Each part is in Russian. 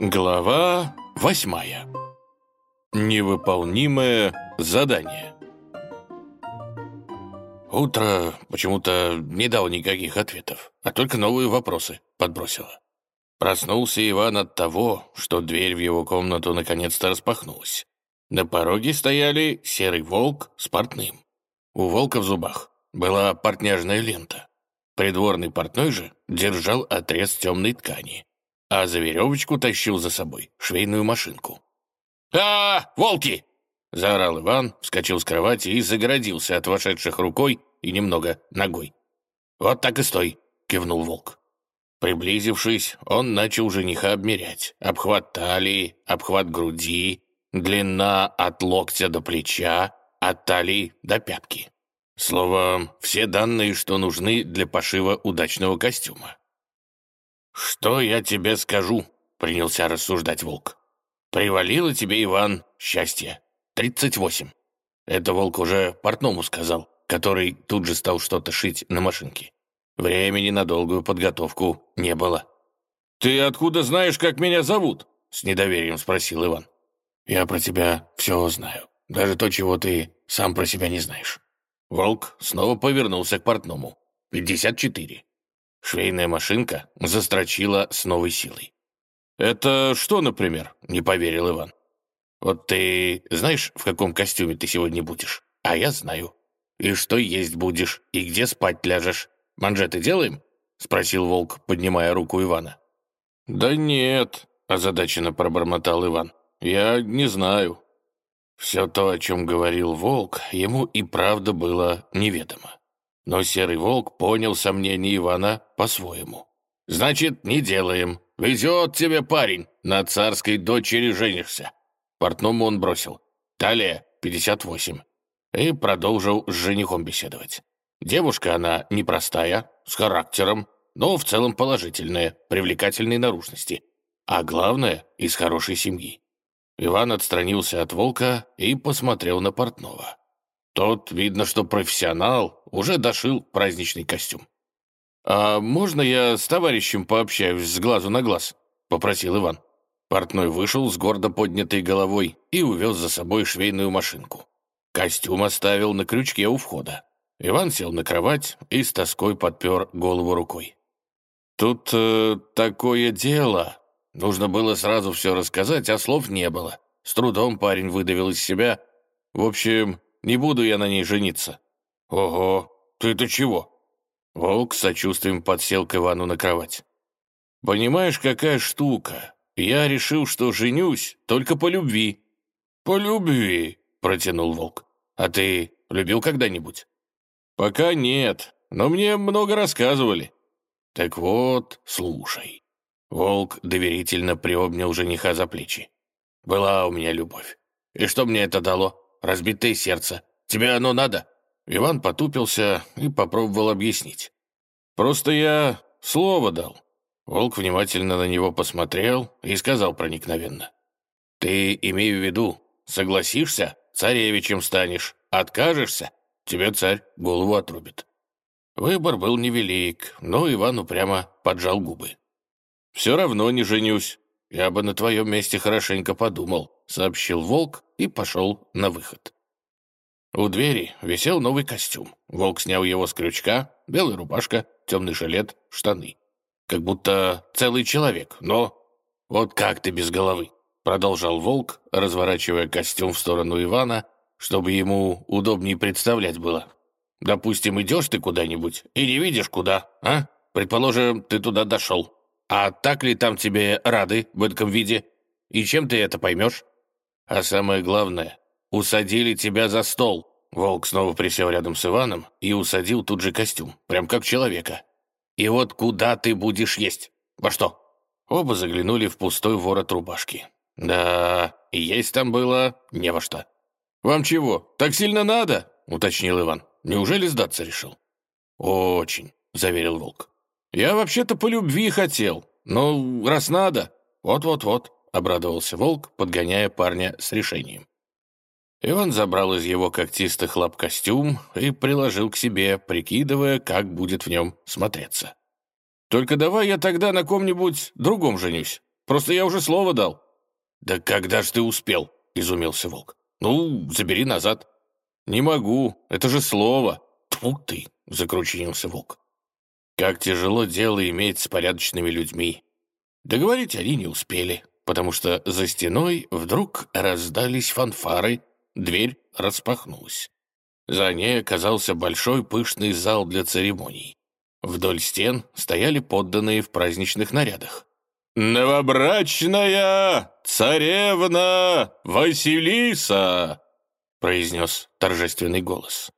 Глава восьмая. Невыполнимое задание. Утро почему-то не дало никаких ответов, а только новые вопросы подбросило. Проснулся Иван от того, что дверь в его комнату наконец-то распахнулась. На пороге стояли серый волк с портным. У волка в зубах была портняжная лента. Придворный портной же держал отрез темной ткани, а за веревочку тащил за собой швейную машинку. «А, волки!» — заорал Иван, вскочил с кровати и загородился от вошедших рукой и немного ногой. «Вот так и стой!» — кивнул волк. Приблизившись, он начал жениха обмерять. Обхват талии, обхват груди, длина от локтя до плеча, от талии до пятки. Словом, все данные, что нужны для пошива удачного костюма. «Что я тебе скажу?» — принялся рассуждать волк. «Привалило тебе, Иван, счастье. Тридцать восемь». Это волк уже портному сказал, который тут же стал что-то шить на машинке. Времени на долгую подготовку не было. «Ты откуда знаешь, как меня зовут?» — с недоверием спросил Иван. «Я про тебя все знаю, даже то, чего ты сам про себя не знаешь». Волк снова повернулся к портному. «Пятьдесят четыре». Швейная машинка застрочила с новой силой. «Это что, например?» — не поверил Иван. «Вот ты знаешь, в каком костюме ты сегодня будешь? А я знаю. И что есть будешь, и где спать ляжешь. Манжеты делаем?» — спросил Волк, поднимая руку Ивана. «Да нет», — озадаченно пробормотал Иван. «Я не знаю». Все то, о чем говорил Волк, ему и правда было неведомо. Но Серый Волк понял сомнения Ивана по-своему. «Значит, не делаем. Везет тебе парень, на царской дочери женишься». Портному он бросил. «Талия, 58». И продолжил с женихом беседовать. Девушка она непростая, с характером, но в целом положительная, привлекательной наружности. А главное, из хорошей семьи. Иван отстранился от волка и посмотрел на портного. Тот, видно, что профессионал, уже дошил праздничный костюм. «А можно я с товарищем пообщаюсь с глазу на глаз?» — попросил Иван. Портной вышел с гордо поднятой головой и увез за собой швейную машинку. Костюм оставил на крючке у входа. Иван сел на кровать и с тоской подпер голову рукой. «Тут э, такое дело!» Нужно было сразу все рассказать, а слов не было. С трудом парень выдавил из себя. В общем, не буду я на ней жениться». «Ого, ты-то чего?» Волк с сочувствием подсел к Ивану на кровать. «Понимаешь, какая штука? Я решил, что женюсь только по любви». «По любви?» — протянул Волк. «А ты любил когда-нибудь?» «Пока нет, но мне много рассказывали». «Так вот, слушай». Волк доверительно приобнял жениха за плечи. «Была у меня любовь. И что мне это дало? Разбитое сердце. Тебе оно надо?» Иван потупился и попробовал объяснить. «Просто я слово дал». Волк внимательно на него посмотрел и сказал проникновенно. «Ты имей в виду, согласишься, царевичем станешь, откажешься, тебе царь голову отрубит». Выбор был невелик, но Иван упрямо поджал губы. «Все равно не женюсь. Я бы на твоем месте хорошенько подумал», — сообщил Волк и пошел на выход. У двери висел новый костюм. Волк снял его с крючка, белая рубашка, темный жилет, штаны. Как будто целый человек, но... «Вот как ты без головы?» — продолжал Волк, разворачивая костюм в сторону Ивана, чтобы ему удобнее представлять было. «Допустим, идешь ты куда-нибудь и не видишь куда, а? Предположим, ты туда дошел. А так ли там тебе рады в этом виде? И чем ты это поймешь? А самое главное, усадили тебя за стол. Волк снова присел рядом с Иваном и усадил тут же костюм, прям как человека. И вот куда ты будешь есть? Во что? Оба заглянули в пустой ворот рубашки. Да, и есть там было не во что. «Вам чего, так сильно надо?» — уточнил Иван. «Неужели сдаться решил?» «Очень», — заверил Волк. «Я вообще-то по любви хотел. Ну, раз надо, вот-вот-вот», — обрадовался Волк, подгоняя парня с решением. Иван забрал из его когтистых лап костюм и приложил к себе, прикидывая, как будет в нем смотреться. «Только давай я тогда на ком-нибудь другом женюсь. Просто я уже слово дал». «Да когда ж ты успел?» — изумился волк. «Ну, забери назад». «Не могу, это же слово». «Тьфу ты!» — закрученился волк. Как тяжело дело иметь с порядочными людьми. Договорить они не успели, потому что за стеной вдруг раздались фанфары, дверь распахнулась. За ней оказался большой пышный зал для церемоний. Вдоль стен стояли подданные в праздничных нарядах. «Новобрачная царевна Василиса!» произнес торжественный голос.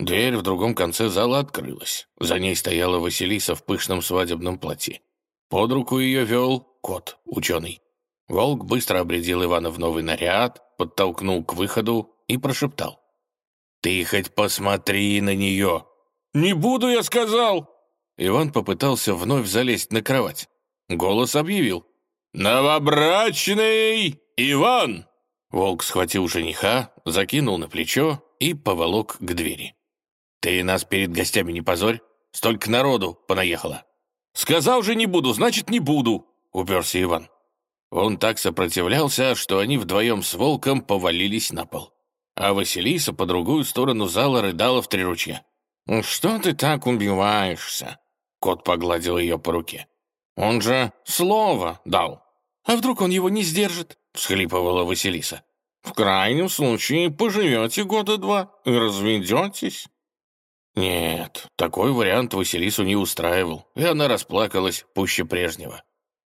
Дверь в другом конце зала открылась. За ней стояла Василиса в пышном свадебном платье. Под руку ее вел кот, ученый. Волк быстро обредил Ивана в новый наряд, подтолкнул к выходу и прошептал. «Ты хоть посмотри на нее!» «Не буду, я сказал!» Иван попытался вновь залезть на кровать. Голос объявил. «Новобрачный Иван!» Волк схватил жениха, закинул на плечо и поволок к двери. «Ты нас перед гостями не позорь, столько народу понаехало». «Сказал же не буду, значит не буду», — уперся Иван. Он так сопротивлялся, что они вдвоем с волком повалились на пол. А Василиса по другую сторону зала рыдала в три ручья. «Что ты так убиваешься?» Кот погладил ее по руке. «Он же слово дал. А вдруг он его не сдержит?» — всхлипывала Василиса. «В крайнем случае поживете года два и разведетесь». Нет, такой вариант Василису не устраивал, и она расплакалась пуще прежнего.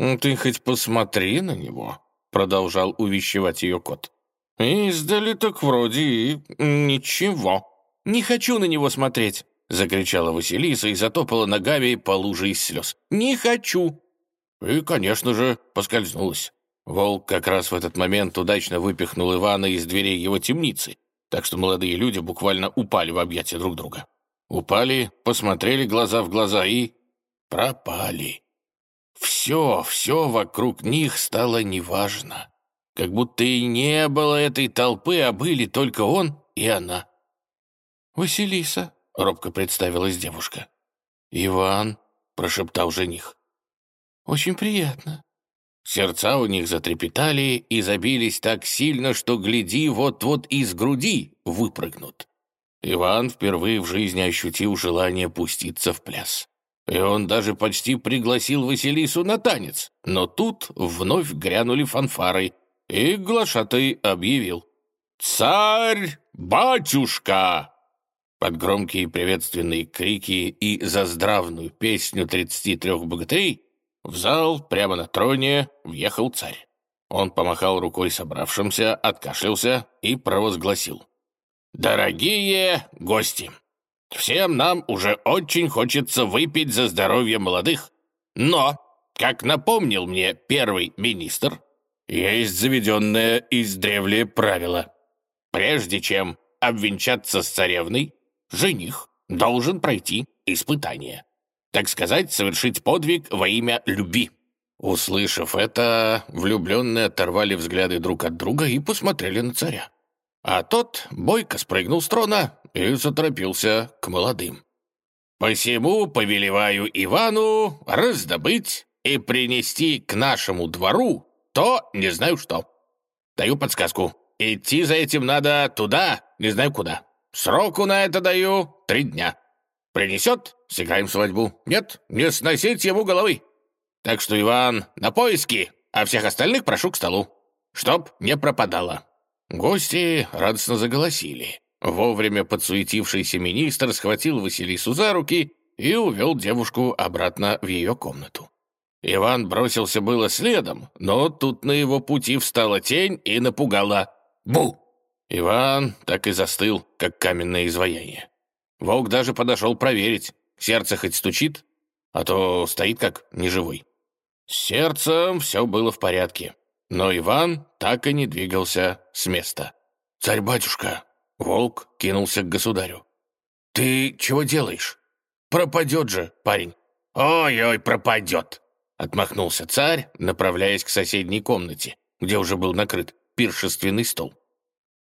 «Ты хоть посмотри на него», — продолжал увещевать ее кот. «Издали так вроде и ничего». «Не хочу на него смотреть», — закричала Василиса и затопала ногами по луже из слез. «Не хочу». И, конечно же, поскользнулась. Волк как раз в этот момент удачно выпихнул Ивана из дверей его темницы, так что молодые люди буквально упали в объятия друг друга. Упали, посмотрели глаза в глаза и... пропали. Все, все вокруг них стало неважно. Как будто и не было этой толпы, а были только он и она. «Василиса», — робко представилась девушка. «Иван», — прошептал жених. «Очень приятно». Сердца у них затрепетали и забились так сильно, что, гляди, вот-вот из груди выпрыгнут. Иван впервые в жизни ощутил желание пуститься в пляс. И он даже почти пригласил Василису на танец. Но тут вновь грянули фанфары, и глашатай объявил. «Царь-батюшка!» Под громкие приветственные крики и заздравную песню тридцати трех богатырей в зал прямо на троне въехал царь. Он помахал рукой собравшимся, откашлялся и провозгласил. «Дорогие гости, всем нам уже очень хочется выпить за здоровье молодых, но, как напомнил мне первый министр, есть заведенное издревле правило. Прежде чем обвенчаться с царевной, жених должен пройти испытание. Так сказать, совершить подвиг во имя любви». Услышав это, влюбленные оторвали взгляды друг от друга и посмотрели на царя. А тот бойко спрыгнул с трона и заторопился к молодым. «Посему повелеваю Ивану раздобыть и принести к нашему двору то не знаю что. Даю подсказку. Идти за этим надо туда, не знаю куда. Сроку на это даю три дня. Принесет — сыграем свадьбу. Нет, не сносить ему головы. Так что, Иван, на поиски, а всех остальных прошу к столу. Чтоб не пропадало». Гости радостно заголосили. Вовремя подсуетившийся министр схватил Василису за руки и увел девушку обратно в ее комнату. Иван бросился было следом, но тут на его пути встала тень и напугала. «Бу!» Иван так и застыл, как каменное изваяние. Волк даже подошел проверить, сердце хоть стучит, а то стоит как неживой. С сердцем все было в порядке. Но Иван так и не двигался с места. «Царь-батюшка!» — волк кинулся к государю. «Ты чего делаешь? Пропадет же, парень!» «Ой-ой, пропадет!» — отмахнулся царь, направляясь к соседней комнате, где уже был накрыт пиршественный стол.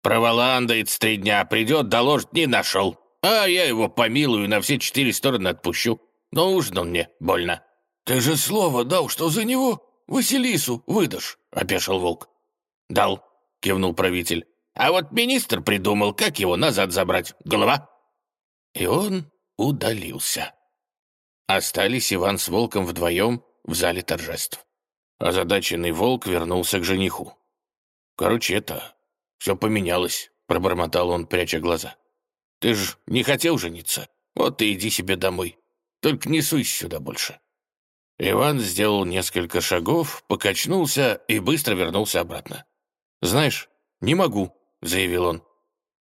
«Проволандается три дня, придет, доложит, не нашел. А я его помилую, на все четыре стороны отпущу. Но нужен он мне больно». «Ты же слово дал, что за него Василису выдашь?» — опешил волк. «Дал», — кивнул правитель. «А вот министр придумал, как его назад забрать. Голова». И он удалился. Остались Иван с волком вдвоем в зале торжеств. Озадаченный волк вернулся к жениху. «Короче, это... все поменялось», — пробормотал он, пряча глаза. «Ты ж не хотел жениться. Вот и иди себе домой. Только не суйся сюда больше». Иван сделал несколько шагов, покачнулся и быстро вернулся обратно. «Знаешь, не могу», — заявил он.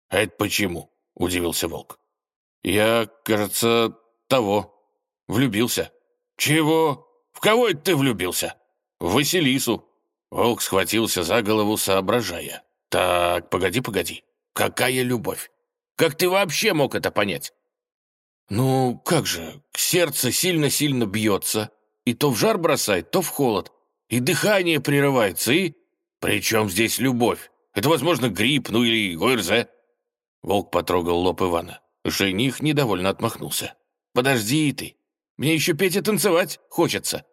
«А это почему?» — удивился волк. «Я, кажется, того. Влюбился». «Чего? В кого это ты влюбился?» «В Василису». Волк схватился за голову, соображая. «Так, погоди, погоди. Какая любовь? Как ты вообще мог это понять?» «Ну, как же, сердце сильно-сильно бьется, и то в жар бросает, то в холод, и дыхание прерывается, и... Причем здесь любовь? Это, возможно, грипп, ну или ОРЗ». Волк потрогал лоб Ивана. Жених недовольно отмахнулся. «Подожди ты, мне еще петь и танцевать хочется».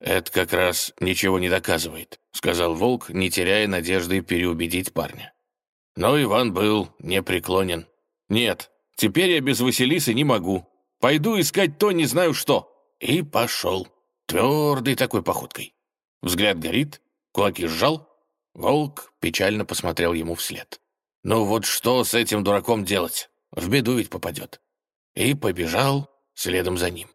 «Это как раз ничего не доказывает», — сказал Волк, не теряя надежды переубедить парня. Но Иван был непреклонен. «Нет, теперь я без Василисы не могу. Пойду искать то не знаю что». И пошел, твердой такой походкой. Взгляд горит, кулаки сжал. Волк печально посмотрел ему вслед. «Ну вот что с этим дураком делать? В беду ведь попадет». И побежал следом за ним.